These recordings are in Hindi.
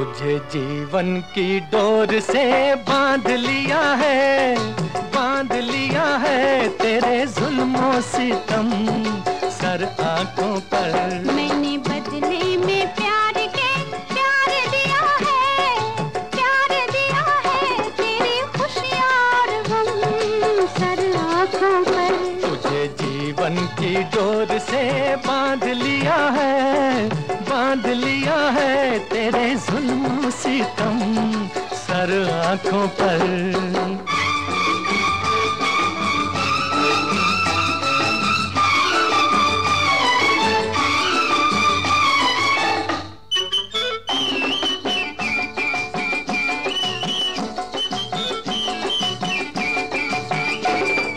तुझे जीवन की डोर से बाँध लिया है बाँध लिया है तेरे जुल्मों सितम। सर आँखों पर मैंने बदले में प्यार के प्यार दिया है प्यार दिया है तेरी खुशियाँ और गम। सर आँखों पर तुझे जीवन की डोर से बाँध लिया है बाँध लिया है तेरे जुल्म सितम सर आँखों पर।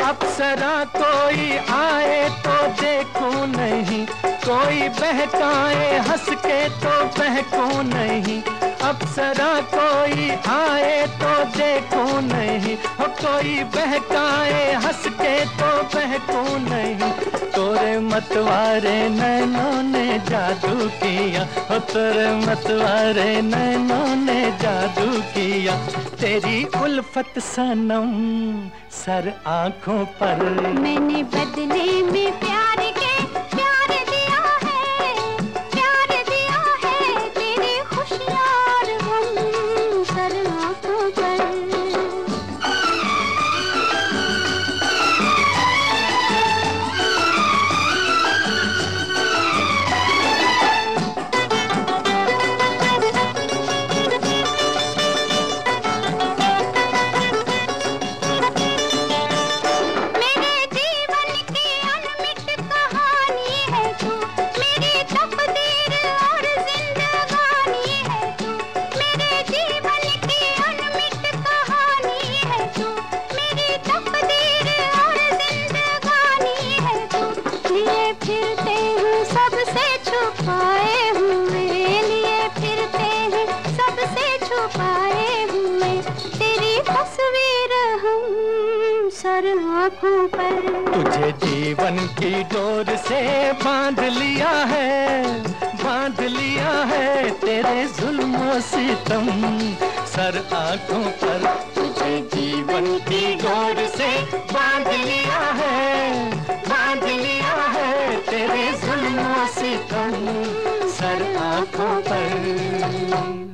अप्सरा कोई आए तो देखूँ नहीं। कोई बहकाए हंस के तो बहको नहीं। अप्सरा कोई आए तो देखूँ नहीं। हो कोई बहकाए हंस के तो बहको नहीं। तोरे मतवारे नैनों ने जादू किया। हो तोरे मतवारे नैनों ने जादू किया। तेरी उल्फत सनम सर आँखों पर। मैंने बदले में प्यार सर आँखों पर। तुझे जीवन की डोर से बाँध लिया है, बाँध लिया है तेरे जुल्म सितम सर आँखों पर तुझे जीवन की डोर से बाँध लिया है, बाँध लिया है तेरे जुल्म सितम सर आँखों पर।